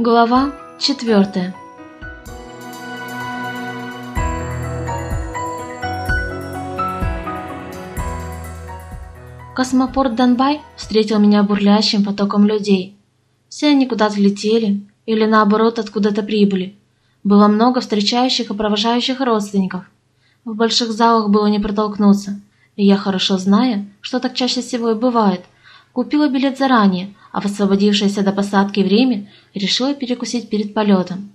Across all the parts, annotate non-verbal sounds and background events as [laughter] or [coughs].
Глава четвертая Космопорт Донбай встретил меня бурлящим потоком людей. Все они куда-то летели или наоборот откуда-то прибыли. Было много встречающих и провожающих родственников. В больших залах было не протолкнуться, и я, хорошо зная, что так чаще всего и бывает, купила билет заранее, а в освободившееся до посадки время решила перекусить перед полетом.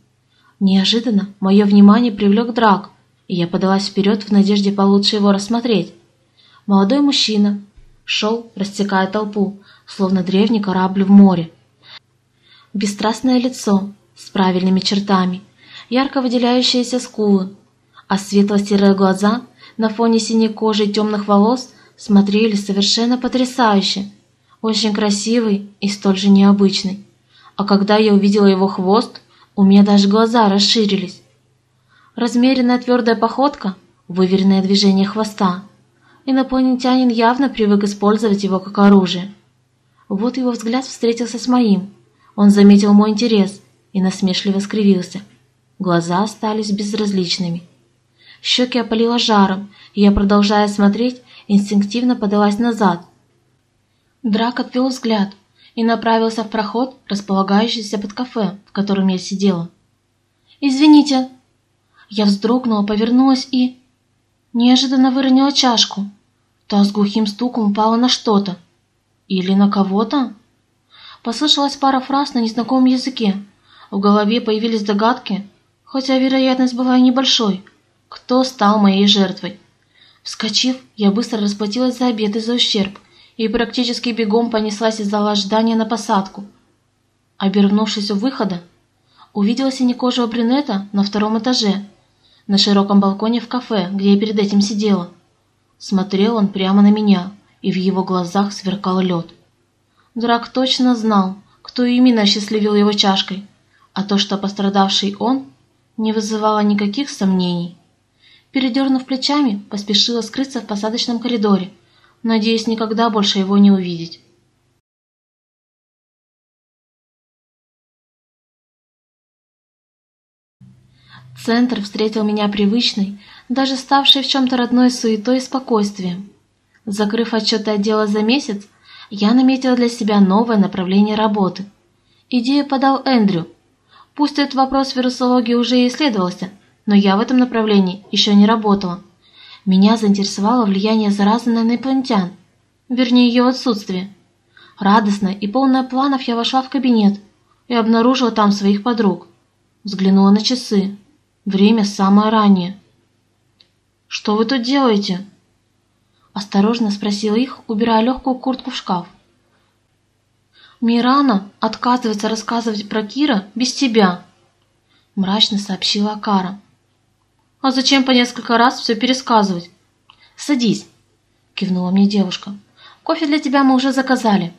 Неожиданно мое внимание привлек драк, и я подалась вперед в надежде получше его рассмотреть. Молодой мужчина шел, растекая толпу, словно древний корабль в море. Бесстрастное лицо с правильными чертами, ярко выделяющиеся скулы, а светло-серые глаза на фоне синей кожи и темных волос смотрели совершенно потрясающе – очень красивый и столь же необычный. А когда я увидела его хвост, у меня даже глаза расширились. Размеренная твердая походка, выверенное движение хвоста. Инопланетянин явно привык использовать его как оружие. Вот его взгляд встретился с моим. Он заметил мой интерес и насмешливо скривился. Глаза остались безразличными. Щеки опалило жаром, и я, продолжая смотреть, инстинктивно подалась назад – Драк отвел взгляд и направился в проход, располагающийся под кафе, в котором я сидела. «Извините!» Я вздрогнула, повернулась и... Неожиданно выронила чашку. Та с глухим стуком упала на что-то. Или на кого-то? Послышалась пара фраз на незнакомом языке. В голове появились догадки, хотя вероятность была и небольшой. Кто стал моей жертвой? Вскочив, я быстро расплатилась за обед и за ущерб и практически бегом понеслась из зала ожидания на посадку. Обернувшись у выхода, увидела синекожего брюнета на втором этаже, на широком балконе в кафе, где я перед этим сидела. Смотрел он прямо на меня, и в его глазах сверкал лед. Драк точно знал, кто именно осчастливил его чашкой, а то, что пострадавший он, не вызывало никаких сомнений. Передернув плечами, поспешила скрыться в посадочном коридоре – надеясь никогда больше его не увидеть. Центр встретил меня привычной, даже ставшей в чем-то родной суетой и спокойствием. Закрыв отчеты отдела за месяц, я наметила для себя новое направление работы. Идею подал Эндрю. Пусть этот вопрос вирусологии уже и исследовался, но я в этом направлении еще не работала. Меня заинтересовало влияние заразы на инопланетян, вернее ее отсутствие. Радостная и полная планов я вошла в кабинет и обнаружила там своих подруг. Взглянула на часы. Время самое раннее. «Что вы тут делаете?» Осторожно спросила их, убирая легкую куртку в шкаф. «Мирана отказывается рассказывать про Кира без тебя», мрачно сообщила Акара. А зачем по несколько раз все пересказывать? Садись, кивнула мне девушка. Кофе для тебя мы уже заказали.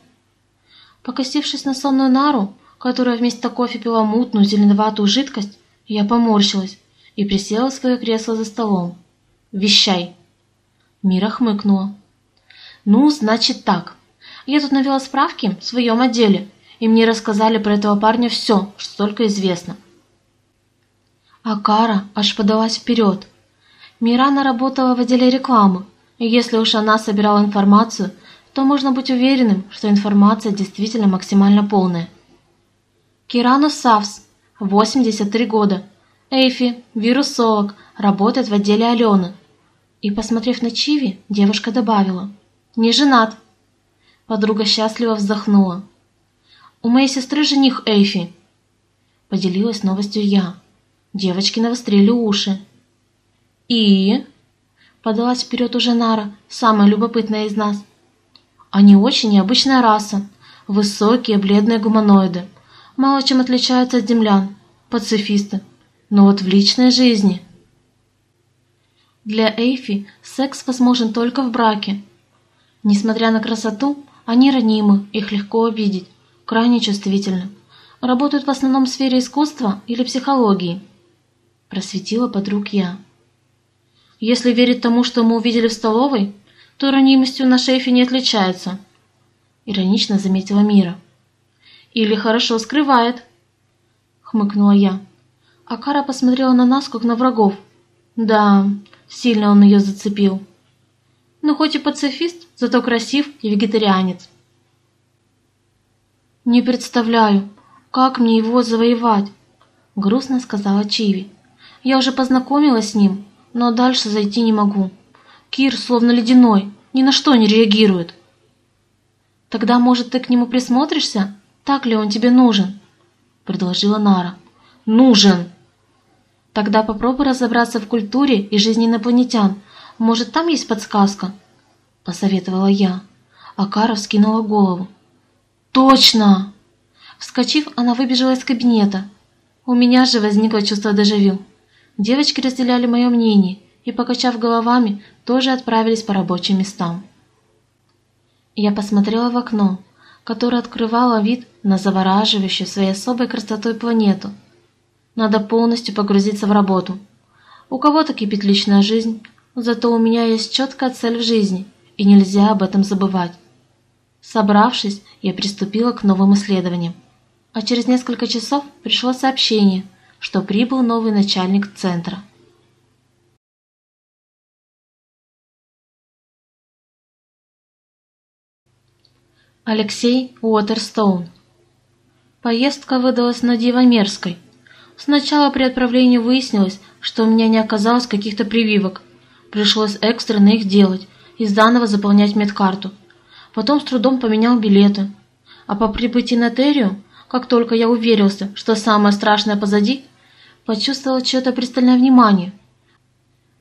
Покосившись на сонную нару, которая вместо кофе пила мутную зеленоватую жидкость, я поморщилась и присела в свое кресло за столом. «Вещай!» Мира хмыкнула. «Ну, значит так. Я тут навела справки в своем отделе, и мне рассказали про этого парня все, что только известно. А Кара аж подалась вперед. Мирана работала в отделе рекламы, и если уж она собирала информацию, то можно быть уверенным, что информация действительно максимально полная. Кирану Савс, 83 года. Эйфи, вирусолог, работает в отделе Алены. И, посмотрев на Чиви, девушка добавила. «Не женат». Подруга счастливо вздохнула. «У моей сестры жених Эйфи», — поделилась новостью я. Девочки навострили уши. «И?» — подалась вперед уже Нара, самая любопытная из нас. «Они очень необычная раса. Высокие, бледные гуманоиды. Мало чем отличаются от землян. Пацифисты. Но вот в личной жизни...» Для Эйфи секс возможен только в браке. Несмотря на красоту, они ранимы, их легко обидеть, крайне чувствительны. Работают в основном в сфере искусства или психологии – просветила подруг я. Если верить тому, что мы увидели в столовой, то ранимостью на шейфе не отличается, иронично заметила Мира. Или хорошо скрывает, хмыкнула я. Акара посмотрела на нас, как на врагов. Да, сильно он ее зацепил. Ну, хоть и пацифист, зато красив и вегетарианец. Не представляю, как мне его завоевать, грустно сказала Чиви. Я уже познакомилась с ним, но дальше зайти не могу. Кир словно ледяной, ни на что не реагирует. Тогда, может, ты к нему присмотришься? Так ли он тебе нужен? предложила Нара. Нужен, Тогда попробуй разобраться в культуре и жизни инопланетян. Может, там есть подсказка?» Посоветовала я. А Кара вскинула голову. «Точно!» Вскочив, она выбежала из кабинета. У меня же возникло чувство дежавю. Девочки разделяли мое мнение и, покачав головами, тоже отправились по рабочим местам. Я посмотрела в окно, которое открывало вид на завораживающую своей особой красотой планету – надо полностью погрузиться в работу. У кого-то кипит личная жизнь, зато у меня есть четкая цель в жизни, и нельзя об этом забывать. Собравшись, я приступила к новым исследованиям. А через несколько часов пришло сообщение, что прибыл новый начальник центра. Алексей Уотерстоун Поездка выдалась на диво. Сначала при отправлении выяснилось, что у меня не оказалось каких-то прививок. Пришлось экстренно их делать и заново заполнять медкарту. Потом с трудом поменял билеты. А по прибытии на Терию, как только я уверился, что самое страшное позади, почувствовал чье-то пристальное внимание.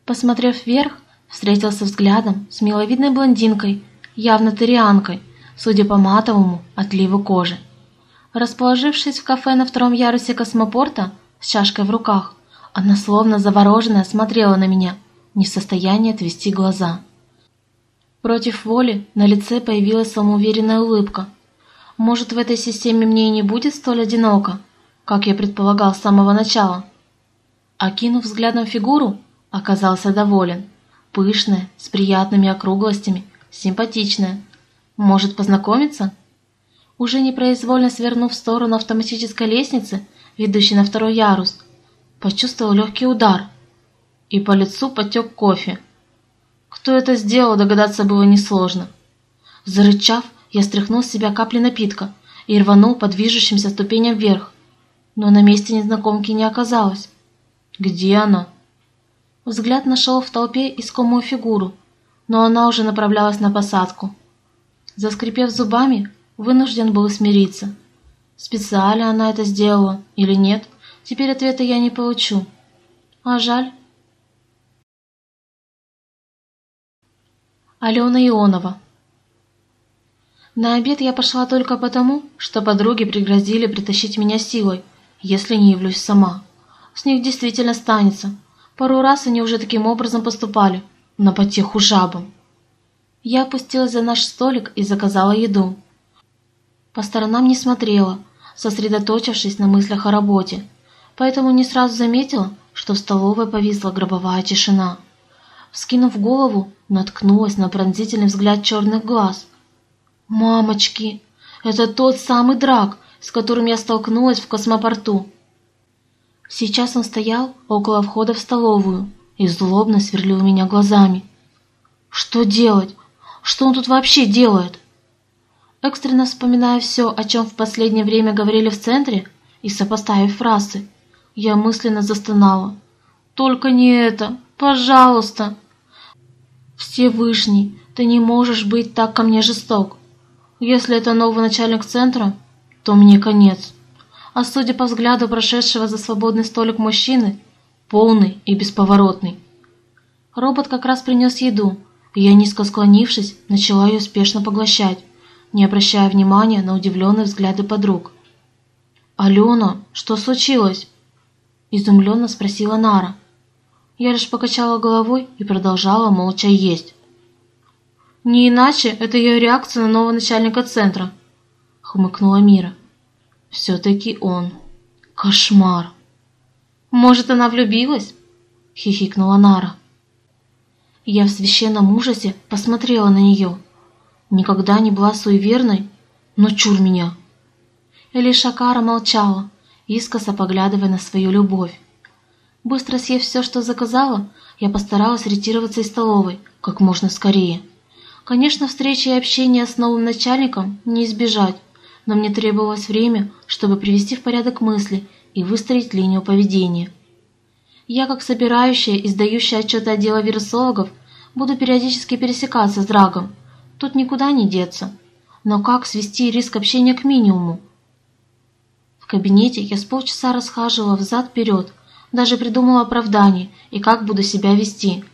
Посмотрев вверх, встретился взглядом с миловидной блондинкой, явно тарианкой, судя по матовому отливу кожи. Расположившись в кафе на втором ярусе космопорта, с чашкой в руках. Она словно завороженная смотрела на меня, не в состоянии отвести глаза. Против воли на лице появилась самоуверенная улыбка. Может, в этой системе мне и не будет столь одиноко, как я предполагал с самого начала. Окинув взглядом фигуру, оказался доволен. Пышная, с приятными округлостями, симпатичная. Может, познакомиться? Уже непроизвольно свернув в сторону автоматической лестницы, ведущий на второй ярус, почувствовал легкий удар, и по лицу потек кофе. Кто это сделал, догадаться было несложно. Зарычав, я стряхнул с себя капли напитка и рванул по движущимся ступеням вверх, но на месте незнакомки не оказалось. Где она? Взгляд нашел в толпе искомую фигуру, но она уже направлялась на посадку. Заскрипев зубами, вынужден был смириться – Специально она это сделала или нет, теперь ответа я не получу. А жаль. Алена Ионова На обед я пошла только потому, что подруги пригрозили притащить меня силой, если не явлюсь сама. С них действительно станется. Пару раз они уже таким образом поступали, на потеху жабам. Я опустилась за наш столик и заказала еду. По сторонам не смотрела, сосредоточившись на мыслях о работе, поэтому не сразу заметила, что в столовой повисла гробовая тишина. Вскинув голову, наткнулась на пронзительный взгляд черных глаз. «Мамочки! Это тот самый драк, с которым я столкнулась в космопорту!» Сейчас он стоял около входа в столовую и злобно сверлил меня глазами. «Что делать? Что он тут вообще делает?» Экстренно вспоминая все, о чем в последнее время говорили в центре, и сопоставив фразы, я мысленно застонала. «Только не это! Пожалуйста!» «Всевышний, ты не можешь быть так ко мне жесток. Если это новый начальник центра, то мне конец. А судя по взгляду прошедшего за свободный столик мужчины, полный и бесповоротный. Робот как раз принес еду, и я, низко склонившись, начала ее спешно поглощать не обращая внимания на удивленные взгляды подруг. «Алена, что случилось?» – изумленно спросила Нара. Я лишь покачала головой и продолжала молча есть. «Не иначе это ее реакция на нового начальника центра», – хмыкнула Мира. «Все-таки он. Кошмар!» «Может, она влюбилась?» – хихикнула Нара. Я в священном ужасе посмотрела на нее – Никогда не была суеверной, но чур меня. Элишакара молчала, искоса поглядывая на свою любовь. Быстро съев все, что заказала, я постаралась ретироваться из столовой как можно скорее. Конечно, встречи и общения с новым начальником не избежать, но мне требовалось время, чтобы привести в порядок мысли и выстроить линию поведения. Я, как собирающая и сдающая отчеты отдела вирусологов, буду периодически пересекаться с Драгом. Тут никуда не деться. Но как свести риск общения к минимуму? В кабинете я с полчаса расхаживала взад-вперед, даже придумала оправдание и как буду себя вести.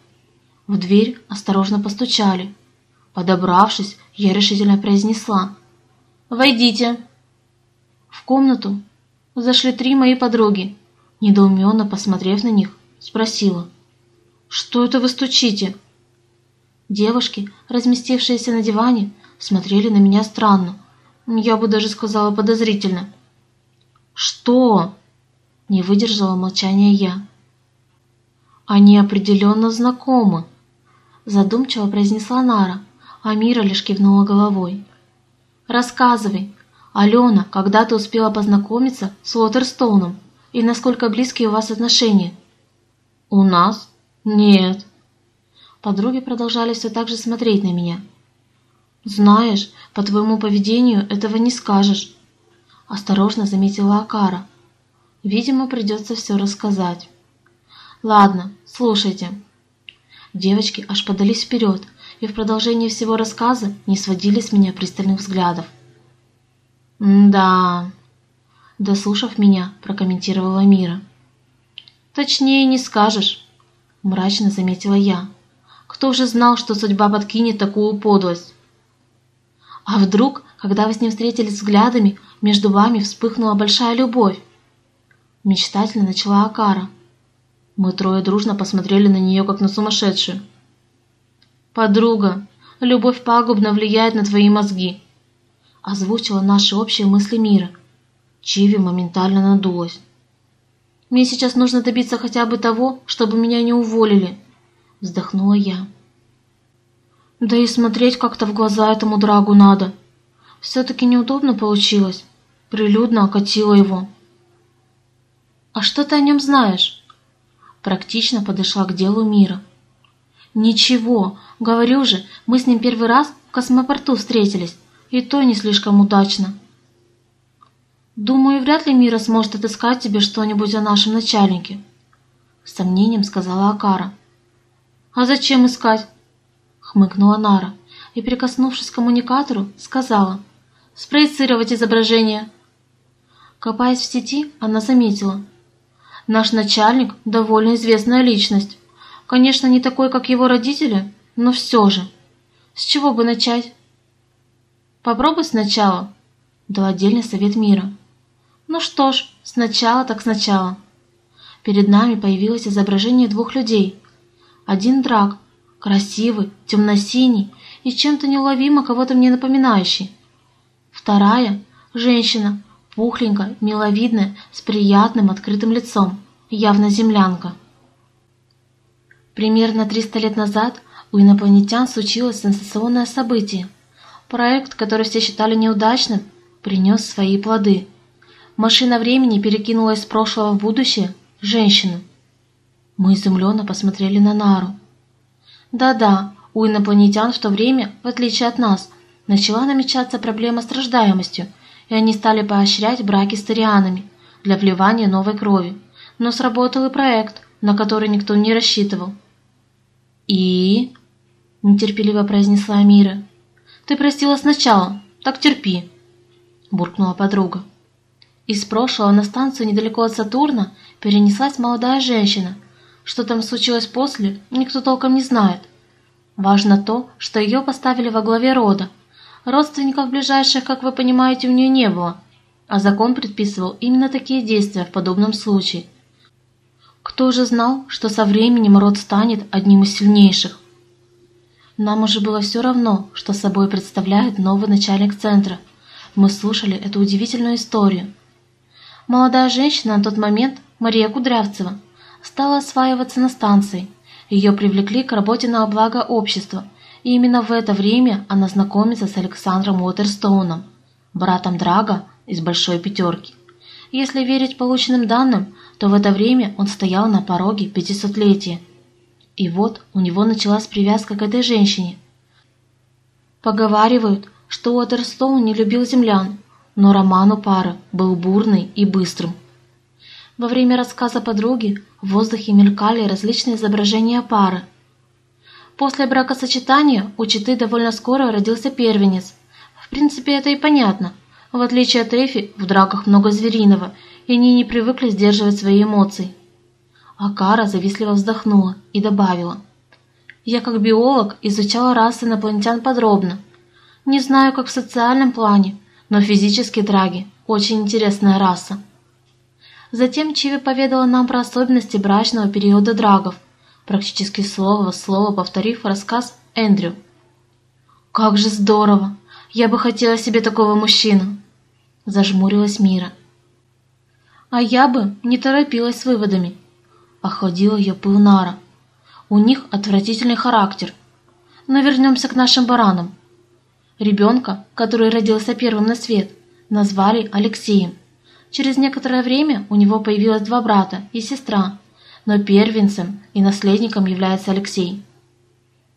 В дверь осторожно постучали. Подобравшись, я решительно произнесла «Войдите». В комнату зашли три мои подруги. Недоуменно посмотрев на них, спросила «Что это вы стучите?» Девушки, разместившиеся на диване, смотрели на меня странно. Я бы даже сказала подозрительно. «Что?» – не выдержала молчания я. «Они определенно знакомы», – задумчиво произнесла Нара, а Мира лишь кивнула головой. «Рассказывай, Алена, когда ты успела познакомиться с Уотерстоуном и насколько близкие у вас отношения?» «У нас? Нет». Подруги продолжали все так же смотреть на меня. «Знаешь, по твоему поведению этого не скажешь», – осторожно заметила Акара. «Видимо, придется все рассказать». «Ладно, слушайте». Девочки аж подались вперед и в продолжении всего рассказа не сводили с меня пристальных взглядов. «Да...» Дослушав меня, прокомментировала Мира. «Точнее не скажешь», – мрачно заметила я. «Кто же знал, что судьба подкинет такую подлость?» А вдруг, когда вы с ним встретились взглядами, между вами вспыхнула большая любовь? Мечтательно начала Акара. Мы трое дружно посмотрели на нее, как на сумасшедшую. «Подруга, любовь пагубно влияет на твои мозги», озвучила наши общие мысли мира. Чиви моментально надулась. «Мне сейчас нужно добиться хотя бы того, чтобы меня не уволили», вздохнула я. Да и смотреть как-то в глаза этому драгу надо. Все-таки неудобно получилось. Прилюдно окатила его. «А что ты о нем знаешь?» Практично подошла к делу мира. «Ничего, говорю же, мы с ним первый раз в космопорту встретились, и то не слишком удачно». «Думаю, вряд ли Мира сможет отыскать тебе что-нибудь о нашем начальнике», — с сомнением сказала Акара. «А зачем искать? хмыкнула Нара и, прикоснувшись к коммуникатору, сказала «Спроецировать изображение». Копаясь в сети, она заметила. «Наш начальник – довольно известная личность. Конечно, не такой, как его родители, но все же. С чего бы начать?» «Попробуй сначала», – дал отдельный совет мира. «Ну что ж, сначала так сначала». Перед нами появилось изображение двух людей. Один драк – красивый, темно-синий и чем-то неуловимо кого-то мне напоминающий. Вторая – женщина, пухленькая, миловидная, с приятным открытым лицом, явно землянка. Примерно 300 лет назад у инопланетян случилось сенсационное событие. Проект, который все считали неудачным, принес свои плоды. Машина времени перекинула из прошлого в будущее женщину. Мы изумленно посмотрели на Нару. Да-да, у инопланетян в то время, в отличие от нас, начала намечаться проблема с рождаемостью, и они стали поощрять браки с тарианами для вливания новой крови. Но сработал и проект, на который никто не рассчитывал. «И?» – нетерпеливо произнесла Мира. «Ты простила сначала, так терпи», – буркнула подруга. Из прошлого на станцию недалеко от Сатурна перенеслась молодая женщина – что там случилось после, никто толком не знает. Важно то, что ее поставили во главе рода. Родственников ближайших, как вы понимаете, у нее не было, а закон предписывал именно такие действия в подобном случае. Кто же знал, что со временем род станет одним из сильнейших? Нам уже было все равно, что собой представляет новый начальник центра. Мы слушали эту удивительную историю. Молодая женщина на тот момент, Мария Кудрявцева, стала осваиваться на станции. Ее привлекли к работе на благо общества, и именно в это время она знакомится с Александром Уотерстоуном, братом Драга из Большой Пятерки. Если верить полученным данным, то в это время он стоял на пороге пятисотлетия. И вот у него началась привязка к этой женщине. Поговаривают, что Уотерстоун не любил землян, но роман у пары был бурный и быстрым. Во время рассказа подруги в воздухе мелькали различные изображения пары. После бракосочетания у Читы довольно скоро родился первенец. В принципе, это и понятно. В отличие от Эфи, в драках много звериного, и они не привыкли сдерживать свои эмоции. Акара завистливо вздохнула и добавила. «Я как биолог изучала расы инопланетян подробно. Не знаю, как в социальном плане, но физически драги – очень интересная раса». Затем Чиви поведала нам про особенности брачного периода драгов, практически слово в слово повторив рассказ Эндрю. «Как же здорово! Я бы хотела себе такого мужчину!» Зажмурилась Мира. «А я бы не торопилась с выводами», — охладила ее пыл Нара. «У них отвратительный характер. Но вернемся к нашим баранам. Ребенка, который родился первым на свет, назвали Алексеем. Через некоторое время у него появилось два брата и сестра, но первенцем и наследником является Алексей.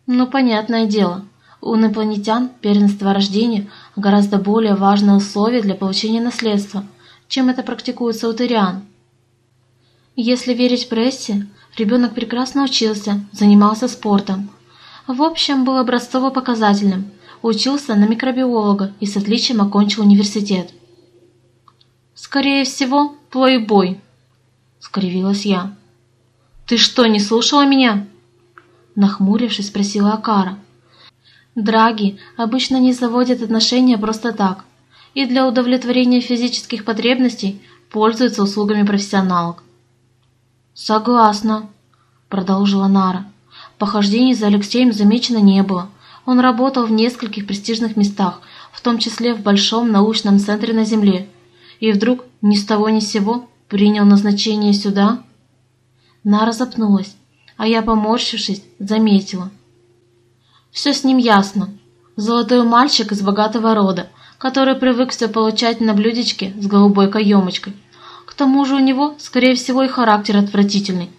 Ну, понятное дело, у инопланетян первенство рождения гораздо более важное условие для получения наследства, чем это практикуется у Тыриан. Если верить прессе, ребенок прекрасно учился, занимался спортом. В общем, был образцово-показательным, учился на микробиолога и с отличием окончил университет. «Скорее всего, плейбой», — скривилась я. «Ты что, не слушала меня?» Нахмурившись, спросила Акара. Драги обычно не заводят отношения просто так, и для удовлетворения физических потребностей пользуются услугами профессионалок. «Согласна», — продолжила Нара. Похождений за Алексеем замечено не было. Он работал в нескольких престижных местах, в том числе в Большом научном центре на Земле, и вдруг ни с того ни с сего принял назначение сюда? Нара запнулась, а я, поморщившись, заметила. Все с ним ясно. Золотой мальчик из богатого рода, который привык все получать на блюдечке с голубой каемочкой. К тому же у него, скорее всего, и характер отвратительный.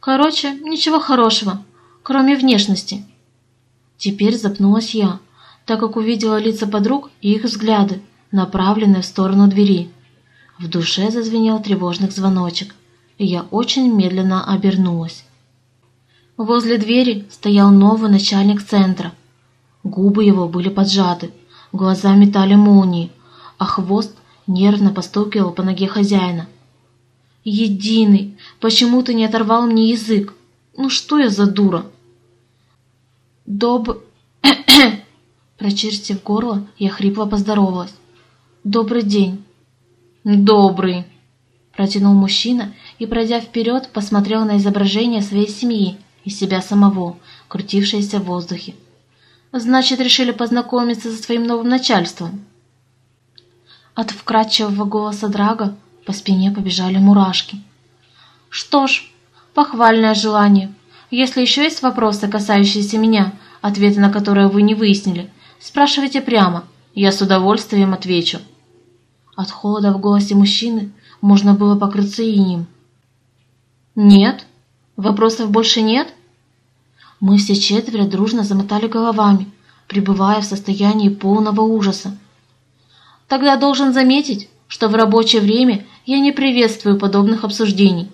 Короче, ничего хорошего, кроме внешности. Теперь запнулась я, так как увидела лица подруг и их взгляды, направленные в сторону двери. В душе зазвенел тревожный звоночек, и я очень медленно обернулась. Возле двери стоял новый начальник центра. Губы его были поджаты, глаза метали молнии, а хвост нервно постукивал по ноге хозяина. «Единый, почему ты не оторвал мне язык? Ну что я за дура?» «Доб...» [coughs] Прочистив горло, я хрипло поздоровалась. «Добрый день». «Добрый», – протянул мужчина и, пройдя вперед, посмотрел на изображение своей семьи и себя самого, крутившееся в воздухе. «Значит, решили познакомиться со своим новым начальством?» От вкрадчивого голоса Драга по спине побежали мурашки. «Что ж, похвальное желание. Если еще есть вопросы, касающиеся меня, ответы на которые вы не выяснили, спрашивайте прямо, я с удовольствием отвечу». От холода в голосе мужчины можно было покрыться инем. «Нет? Вопросов больше нет?» Мы все четверо дружно замотали головами, пребывая в состоянии полного ужаса. «Тогда должен заметить, что в рабочее время я не приветствую подобных обсуждений.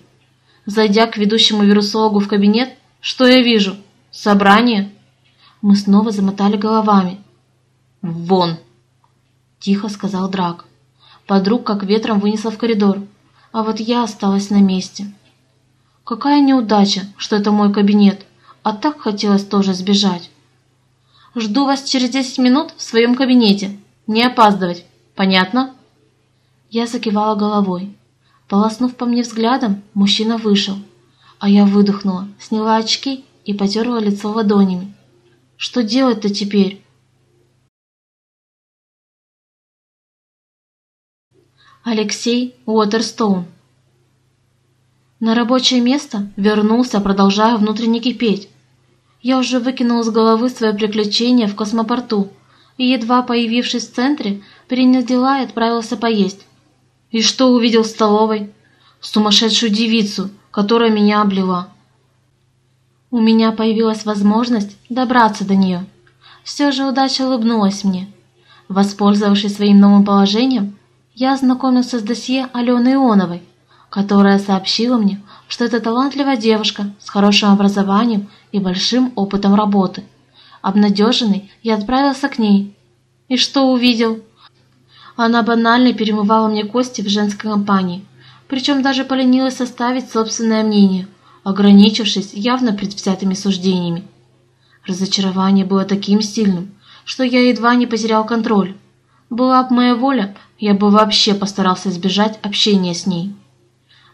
Зайдя к ведущему вирусологу в кабинет, что я вижу? Собрание?» Мы снова замотали головами. «Вон!» – тихо сказал Драк. Подруг как ветром вынесла в коридор, а вот я осталась на месте. Какая неудача, что это мой кабинет, а так хотелось тоже сбежать. Жду вас через десять минут в своем кабинете. Не опаздывать. Понятно? Я закивала головой. Полоснув по мне взглядом, мужчина вышел, а я выдохнула, сняла очки и потерла лицо ладонями. Что делать-то теперь? Алексей Уотерстоун. На рабочее место вернулся, продолжая внутренне кипеть. Я уже выкинул с головы свое приключение в космопорту и, едва появившись в центре, принял дела и отправился поесть. И что увидел в столовой? Сумасшедшую девицу, которая меня облила. У меня появилась возможность добраться до нее. Все же удача улыбнулась мне. Воспользовавшись своим новым положением, я ознакомился с досье Алены Ионовой, которая сообщила мне, что это талантливая девушка с хорошим образованием и большим опытом работы. Обнадеженный, я отправился к ней. И что увидел? Она банально перемывала мне кости в женской компании, причем даже поленилась составить собственное мнение, ограничившись явно предвзятыми суждениями. Разочарование было таким сильным, что я едва не потерял контроль. Была бы моя воля, я бы вообще постарался избежать общения с ней.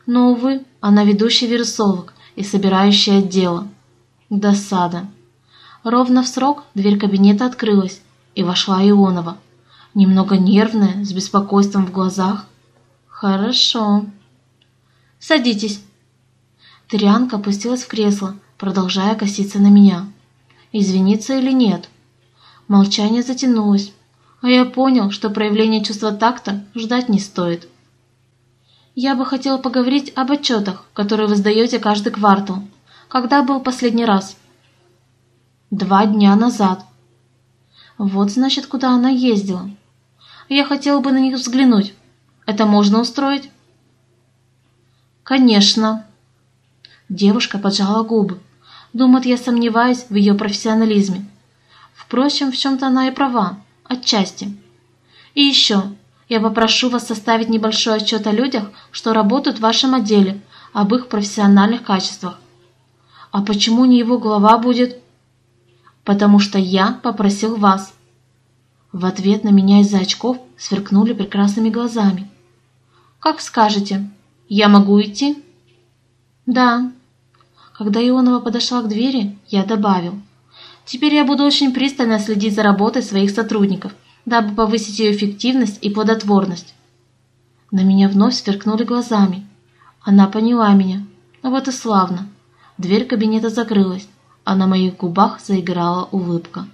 Но, увы, она ведущий вирусолог и собирающий отдела. Досада. Ровно в срок дверь кабинета открылась, и вошла Ионова. Немного нервная, с беспокойством в глазах. «Хорошо». «Садитесь». Тырянка опустилась в кресло, продолжая коситься на меня. «Извиниться или нет?» Молчание затянулось, а я понял, что проявление чувства такта ждать не стоит. Я бы хотел поговорить об отчетах, которые вы сдаете каждый квартал. Когда был последний раз? Два дня назад. Вот значит, куда она ездила. Я хотел бы на них взглянуть. Это можно устроить? Конечно. Девушка поджала губы. Думает, я сомневаюсь в ее профессионализме. Впрочем, в чем-то она и права, отчасти. И еще, я попрошу вас составить небольшой отчет о людях, что работают в вашем отделе, об их профессиональных качествах. А почему не его глава будет? Потому что я попросил вас. В ответ на меня из-за очков сверкнули прекрасными глазами. Как скажете, я могу идти? Да. Когда Ионова подошла к двери, я добавил. Теперь я буду очень пристально следить за работой своих сотрудников, дабы повысить ее эффективность и плодотворность. На меня вновь сверкнули глазами. Она поняла меня. Вот и славно. Дверь кабинета закрылась, а на моих губах заиграла улыбка.